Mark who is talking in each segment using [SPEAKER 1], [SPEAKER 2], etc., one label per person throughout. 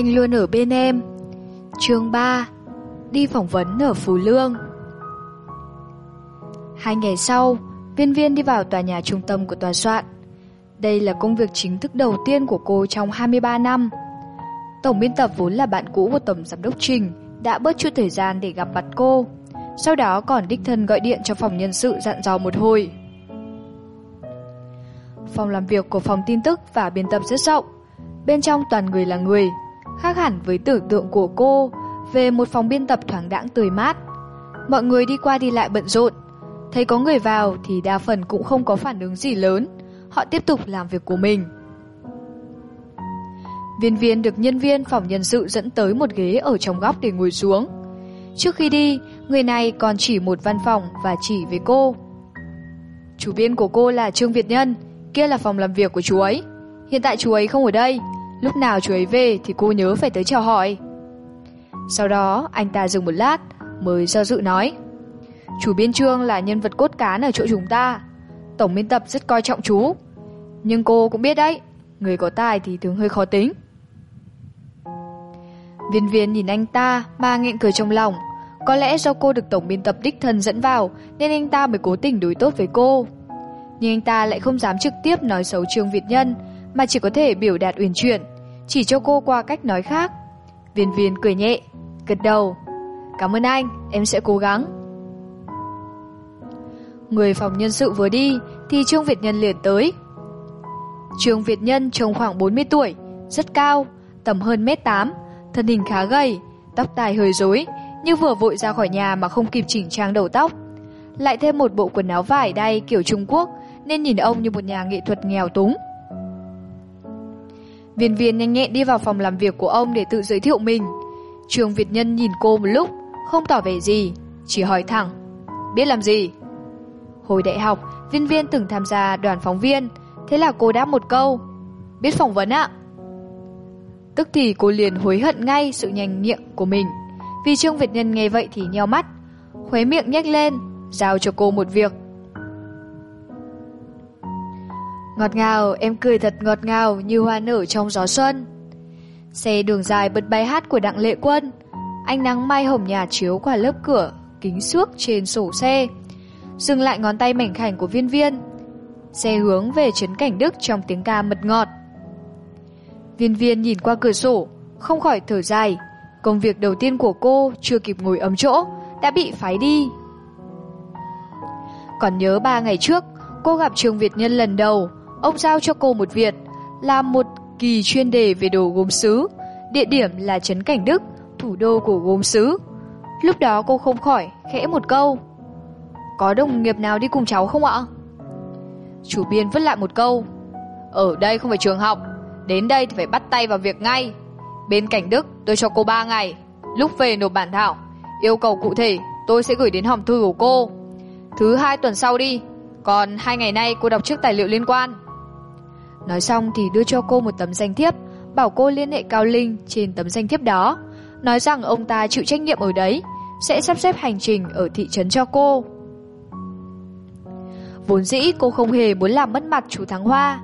[SPEAKER 1] Anh luôn ở bên em. Chương 3 Đi phỏng vấn ở Phú Lương Hai ngày sau, viên viên đi vào tòa nhà trung tâm của tòa soạn. Đây là công việc chính thức đầu tiên của cô trong 23 năm. Tổng biên tập vốn là bạn cũ của Tổng Giám đốc Trình, đã bớt chút thời gian để gặp mặt cô. Sau đó còn đích thân gọi điện cho phòng nhân sự dặn dò một hồi. Phòng làm việc của phòng tin tức và biên tập rất rộng. Bên trong toàn người là người, khác hẳn với tưởng tượng của cô về một phòng biên tập thoáng đãng tươi mát. Mọi người đi qua đi lại bận rộn, thấy có người vào thì đa phần cũng không có phản ứng gì lớn, họ tiếp tục làm việc của mình. Viên viên được nhân viên phòng nhân sự dẫn tới một ghế ở trong góc để ngồi xuống. Trước khi đi, người này còn chỉ một văn phòng và chỉ với cô. Chủ biên của cô là Trương Việt Nhân, kia là phòng làm việc của chú ấy. Hiện tại chú ấy không ở đây, lúc nào chú ấy về thì cô nhớ phải tới chào hỏi. Sau đó, anh ta dừng một lát, mới do dự nói. Chủ biên trương là nhân vật cốt cán ở chỗ chúng ta. Tổng biên tập rất coi trọng chú. Nhưng cô cũng biết đấy, người có tài thì thường hơi khó tính. Viên viên nhìn anh ta mà nghẹn cười trong lòng. Có lẽ do cô được tổng biên tập đích thân dẫn vào nên anh ta mới cố tình đối tốt với cô. Nhưng anh ta lại không dám trực tiếp nói xấu Trương Việt Nhân mà chỉ có thể biểu đạt uyển chuyển, chỉ cho cô qua cách nói khác. Viên viên cười nhẹ, gật đầu. Cảm ơn anh, em sẽ cố gắng. Người phòng nhân sự vừa đi thì Trương Việt Nhân liền tới. Trương Việt Nhân trông khoảng 40 tuổi, rất cao, tầm hơn mét 8, thân hình khá gầy, tóc tai hơi rối, như vừa vội ra khỏi nhà mà không kịp chỉnh trang đầu tóc. Lại thêm một bộ quần áo vải đay kiểu Trung Quốc, nên nhìn ông như một nhà nghệ thuật nghèo túng. Viên viên nhanh nhẹn đi vào phòng làm việc của ông để tự giới thiệu mình. Trường Việt Nhân nhìn cô một lúc, không tỏ vẻ gì, chỉ hỏi thẳng. Biết làm gì? Hồi đại học, viên viên từng tham gia đoàn phóng viên, thế là cô đáp một câu. Biết phỏng vấn ạ. Tức thì cô liền hối hận ngay sự nhanh nhẹn của mình. Vì Trương Việt Nhân nghe vậy thì nheo mắt, khóe miệng nhếch lên, giao cho cô một việc. Ngọt ngào, em cười thật ngọt ngào như hoa nở trong gió xuân. Xe đường dài bật bài hát của Đặng Lệ Quân. Ánh nắng mai hồng nhạt chiếu qua lớp cửa, kính xước trên sổ xe. Dừng lại ngón tay mảnh khảnh của viên viên. Xe hướng về Trấn Cảnh Đức trong tiếng ca mật ngọt. Viên viên nhìn qua cửa sổ, không khỏi thở dài. Công việc đầu tiên của cô chưa kịp ngồi ấm chỗ, đã bị phái đi. Còn nhớ ba ngày trước, cô gặp Trương Việt Nhân lần đầu, ông giao cho cô một việc, làm một kỳ chuyên đề về đồ gốm sứ. Địa điểm là Trấn Cảnh Đức, thủ đô của gốm sứ. Lúc đó cô không khỏi, khẽ một câu. Có đồng nghiệp nào đi cùng cháu không ạ? Chủ biên vứt lại một câu. Ở đây không phải trường học, đến đây thì phải bắt tay vào việc ngay. Bên Cảnh Đức tôi cho cô 3 ngày, lúc về nộp bản thảo, yêu cầu cụ thể tôi sẽ gửi đến hòm thư của cô. Thứ hai tuần sau đi, còn hai ngày nay cô đọc trước tài liệu liên quan. Nói xong thì đưa cho cô một tấm danh thiếp, bảo cô liên hệ Cao Linh trên tấm danh thiếp đó, nói rằng ông ta chịu trách nhiệm ở đấy, sẽ sắp xếp hành trình ở thị trấn cho cô. Vốn dĩ cô không hề muốn làm mất mặt chủ Thắng Hoa,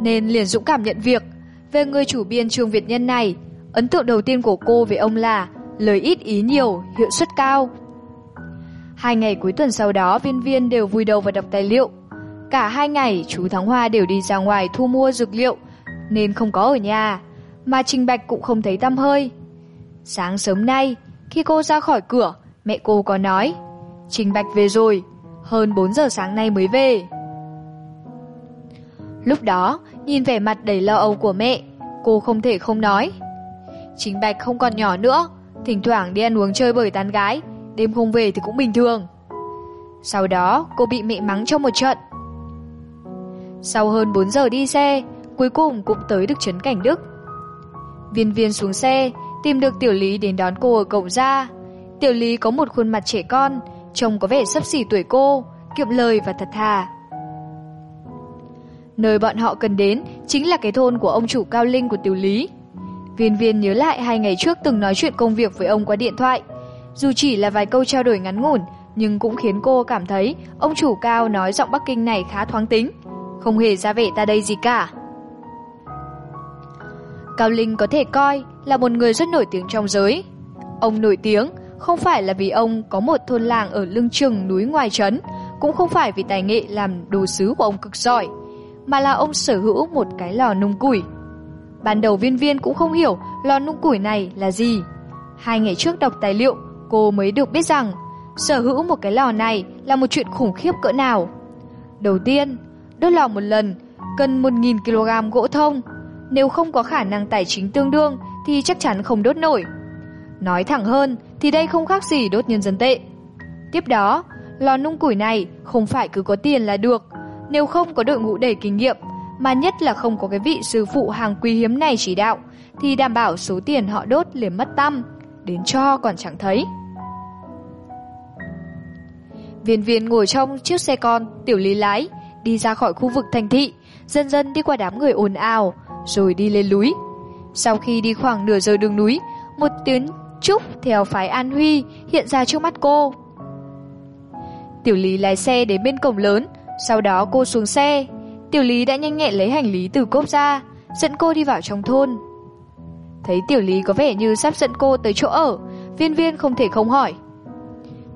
[SPEAKER 1] nên liền dũng cảm nhận việc. Về người chủ biên trường Việt Nhân này, ấn tượng đầu tiên của cô về ông là lời ít ý nhiều, hiệu suất cao. Hai ngày cuối tuần sau đó viên viên đều vui đầu vào đọc tài liệu. Cả hai ngày chú Thắng Hoa đều đi ra ngoài thu mua dược liệu nên không có ở nhà, mà Trình Bạch cũng không thấy tăm hơi. Sáng sớm nay, khi cô ra khỏi cửa, mẹ cô có nói Trình Bạch về rồi, hơn 4 giờ sáng nay mới về. Lúc đó, nhìn vẻ mặt đầy lo âu của mẹ, cô không thể không nói. Trình Bạch không còn nhỏ nữa, thỉnh thoảng đi ăn uống chơi bời tán gái, đêm không về thì cũng bình thường. Sau đó, cô bị mẹ mắng trong một trận. Sau hơn 4 giờ đi xe, cuối cùng cũng tới được trấn Cảnh Đức. Viên viên xuống xe, tìm được Tiểu Lý đến đón cô ở cổng ra. Tiểu Lý có một khuôn mặt trẻ con, trông có vẻ sấp xỉ tuổi cô, kiệm lời và thật thà. Nơi bọn họ cần đến chính là cái thôn của ông chủ Cao Linh của Tiểu Lý. Viên viên nhớ lại hai ngày trước từng nói chuyện công việc với ông qua điện thoại. Dù chỉ là vài câu trao đổi ngắn ngủn, nhưng cũng khiến cô cảm thấy ông chủ Cao nói giọng Bắc Kinh này khá thoáng tính. Không hề ra vẻ ta đây gì cả. Cao Linh có thể coi là một người rất nổi tiếng trong giới. Ông nổi tiếng không phải là vì ông có một thôn làng ở lưng chừng núi ngoài trấn, cũng không phải vì tài nghệ làm đồ sứ của ông cực giỏi, mà là ông sở hữu một cái lò nung củi. Ban đầu viên viên cũng không hiểu lò nung củi này là gì. Hai ngày trước đọc tài liệu, cô mới được biết rằng sở hữu một cái lò này là một chuyện khủng khiếp cỡ nào. Đầu tiên, đốt lò một lần cần 1.000 kg gỗ thông. Nếu không có khả năng tài chính tương đương thì chắc chắn không đốt nổi. Nói thẳng hơn thì đây không khác gì đốt nhân dân tệ. Tiếp đó, lò nung củi này không phải cứ có tiền là được. Nếu không có đội ngũ đầy kinh nghiệm, mà nhất là không có cái vị sư phụ hàng quý hiếm này chỉ đạo, thì đảm bảo số tiền họ đốt liền mất tâm, đến cho còn chẳng thấy. Viên viên ngồi trong chiếc xe con, tiểu lý lái, đi ra khỏi khu vực thành thị, dần dần đi qua đám người ồn ào, rồi đi lên núi. Sau khi đi khoảng nửa giờ đường núi, một tiếng trúc theo phái An Huy hiện ra trước mắt cô. Tiểu lý lái xe đến bên cổng lớn, sau đó cô xuống xe. Tiểu lý đã nhanh nhẹn lấy hành lý từ cốp ra, dẫn cô đi vào trong thôn. Thấy tiểu lý có vẻ như sắp dẫn cô tới chỗ ở, viên viên không thể không hỏi.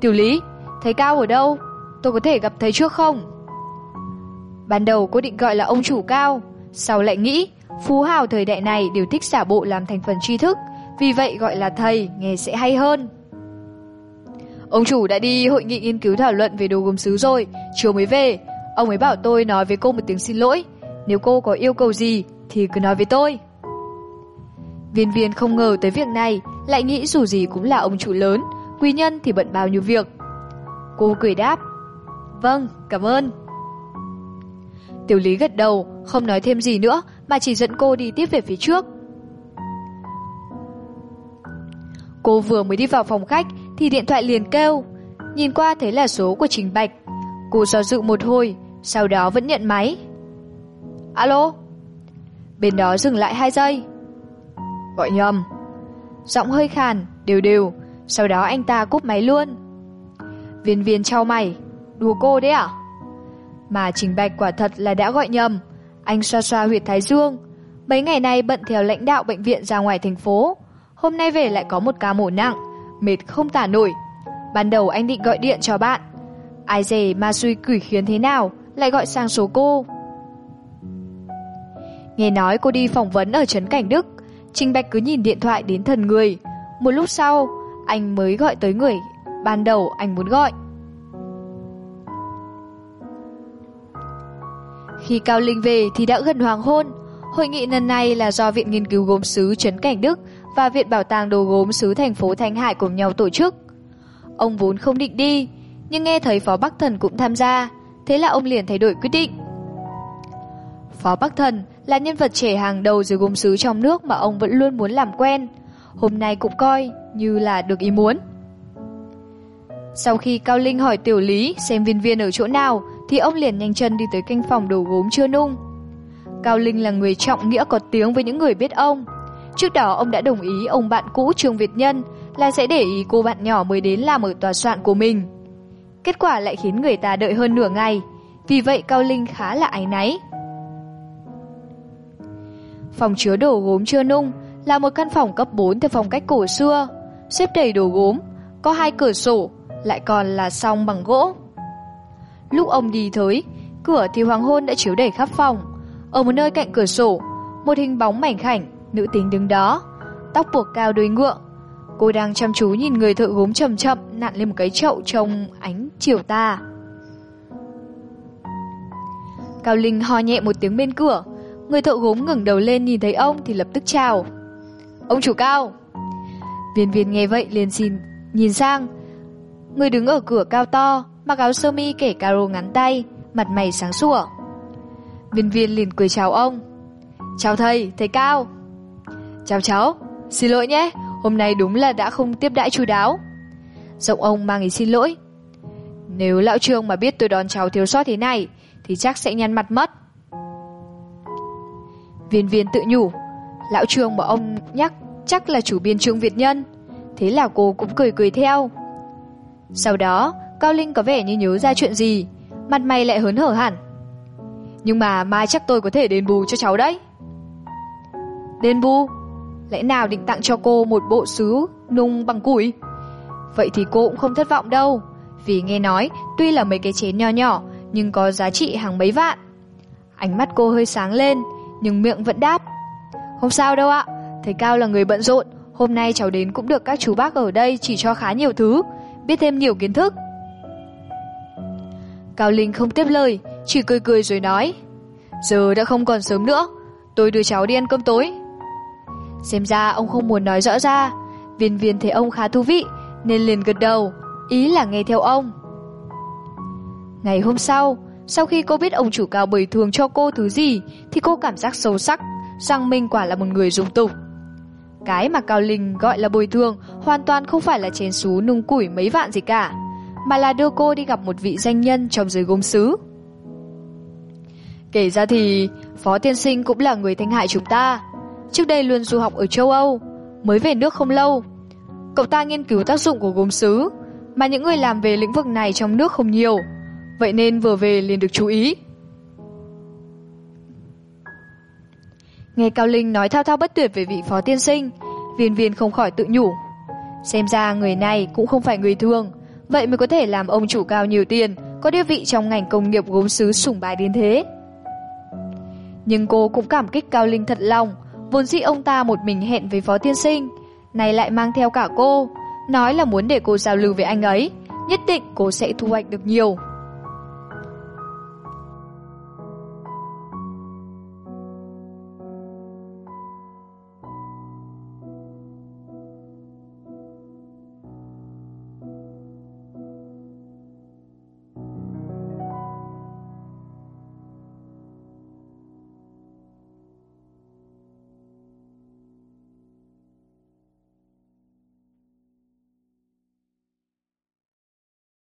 [SPEAKER 1] Tiểu lý, thấy Cao ở đâu? Tôi có thể gặp thấy trước không? Ban đầu cô định gọi là ông chủ Cao, sau lại nghĩ phú hào thời đại này đều thích xả bộ làm thành phần tri thức, vì vậy gọi là thầy nghe sẽ hay hơn. Ông chủ đã đi hội nghị nghiên cứu thảo luận về đồ gốm sứ rồi, chiều mới về. Ông ấy bảo tôi nói với cô một tiếng xin lỗi, nếu cô có yêu cầu gì thì cứ nói với tôi. Viên viên không ngờ tới việc này, lại nghĩ dù gì cũng là ông chủ lớn, quý nhân thì bận bao nhiêu việc, Cô cười đáp Vâng, cảm ơn Tiểu lý gật đầu, không nói thêm gì nữa Mà chỉ dẫn cô đi tiếp về phía trước. Cô vừa mới đi vào phòng khách Thì điện thoại liền kêu. Nhìn qua thấy là số của Trình Bạch. Cô do dự một hồi Sau đó vẫn nhận máy. Alo? Bên đó dừng lại 2 giây. Gọi nhầm. Giọng hơi khàn, đều đều. Sau đó anh ta cúp máy luôn. Viên viên trao mày, đùa cô đấy à? Mà Trình Bạch quả thật là đã gọi nhầm. Anh xoa xoa huyệt thái dương. Mấy ngày nay bận theo lãnh đạo bệnh viện ra ngoài thành phố. Hôm nay về lại có một ca mổ nặng, mệt không tả nổi. Ban đầu anh định gọi điện cho bạn. Ai dè ma suy quỷ khiến thế nào, lại gọi sang số cô. Nghe nói cô đi phỏng vấn ở Trấn Cảnh Đức, Trình Bạch cứ nhìn điện thoại đến thần người. Một lúc sau, anh mới gọi tới người ban đầu anh muốn gọi. Khi Cao Linh về thì đã gần hoàng hôn. Hội nghị lần này là do Viện Nghiên cứu Gốm Sứ Trấn Cảnh Đức và Viện Bảo tàng Đồ Gốm Sứ thành phố Thanh Hải cùng nhau tổ chức. Ông vốn không định đi, nhưng nghe thấy Phó Bắc Thần cũng tham gia, thế là ông liền thay đổi quyết định. Phó Bắc Thần là nhân vật trẻ hàng đầu dưới gốm sứ trong nước mà ông vẫn luôn muốn làm quen. Hôm nay cũng coi như là được ý muốn. Sau khi Cao Linh hỏi Tiểu Lý xem viên viên ở chỗ nào, thì ông liền nhanh chân đi tới canh phòng đồ gốm chưa nung. Cao Linh là người trọng nghĩa có tiếng với những người biết ông. Trước đó ông đã đồng ý ông bạn cũ Trương Việt Nhân là sẽ để ý cô bạn nhỏ mới đến làm ở tòa soạn của mình. Kết quả lại khiến người ta đợi hơn nửa ngày, vì vậy Cao Linh khá là áy náy. Phòng chứa đồ gốm chưa nung là một căn phòng cấp 4 theo phong cách cổ xưa, xếp đầy đồ gốm, có hai cửa sổ, lại còn là song bằng gỗ. Lúc ông đi tới, cửa thì hoàng hôn đã chiếu đầy khắp phòng. Ở một nơi cạnh cửa sổ, một hình bóng mảnh khảnh, nữ tính đứng đó, tóc buộc cao đuôi ngựa. Cô đang chăm chú nhìn người thợ gốm chậm chậm nặn lên một cái chậu trong ánh chiều tà. Cao Linh ho nhẹ một tiếng bên cửa, người thợ gốm ngẩng đầu lên nhìn thấy ông thì lập tức chào. Ông chủ Cao. Viên viên nghe vậy liền xin nhìn sang, Người đứng ở cửa cao to, mặc áo sơ mi kể caro ngắn tay, mặt mày sáng sủa. Viên viên liền cười chào ông. Chào thầy, thầy Cao. Chào cháu, xin lỗi nhé, hôm nay đúng là đã không tiếp đãi chú đáo. Giọng ông mang ý xin lỗi. Nếu lão trương mà biết tôi đón cháu thiếu sót thế này, thì chắc sẽ nhăn mặt mất. Viên viên tự nhủ, lão trương mà ông nhắc chắc là chủ biên trương Việt Nhân. Thế là cô cũng cười cười theo. Sau đó, Cao Linh có vẻ như nhớ ra chuyện gì, mặt mày lại hớn hở hẳn. Nhưng mà mai chắc tôi có thể đền bù cho cháu đấy. Đền bù? lẽ nào định tặng cho cô một bộ sứ nung bằng củi? Vậy thì cô cũng không thất vọng đâu, vì nghe nói tuy là mấy cái chén nho nhỏ nhưng có giá trị hàng mấy vạn. Ánh mắt cô hơi sáng lên, nhưng miệng vẫn đáp. Không sao đâu ạ, thầy Cao là người bận rộn, hôm nay cháu đến cũng được các chú bác ở đây chỉ cho khá nhiều thứ, biết thêm nhiều kiến thức. Cao Linh không tiếp lời, chỉ cười cười rồi nói. Giờ đã không còn sớm nữa, tôi đưa cháu đi ăn cơm tối. Xem ra ông không muốn nói rõ ra, viên viên thấy ông khá thú vị, nên liền gật đầu, ý là nghe theo ông. Ngày hôm sau, sau khi cô biết ông chủ cao bồi thường cho cô thứ gì, thì cô cảm giác sâu sắc, rằng mình quả là một người dung tục. Cái mà Cao Linh gọi là bồi thường hoàn toàn không phải là chén xú nung củi mấy vạn gì cả, mà là đưa cô đi gặp một vị danh nhân trong giới gốm sứ. Kể ra thì, Phó Tiên Sinh cũng là người thanh hại chúng ta. Trước đây luôn du học ở châu Âu, mới về nước không lâu. Cậu ta nghiên cứu tác dụng của gốm sứ, mà những người làm về lĩnh vực này trong nước không nhiều, vậy nên vừa về liền được chú ý. Nghe Cao Linh nói thao thao bất tuyệt về vị phó tiên sinh, viên viên không khỏi tự nhủ. Xem ra người này cũng không phải người thường, vậy mới có thể làm ông chủ cao nhiều tiền, có địa vị trong ngành công nghiệp gốm sứ sủng bái đến thế. Nhưng cô cũng cảm kích Cao Linh thật lòng, vốn dĩ ông ta một mình hẹn với phó tiên sinh, này lại mang theo cả cô, nói là muốn để cô giao lưu với anh ấy, nhất định cô sẽ thu hoạch được nhiều.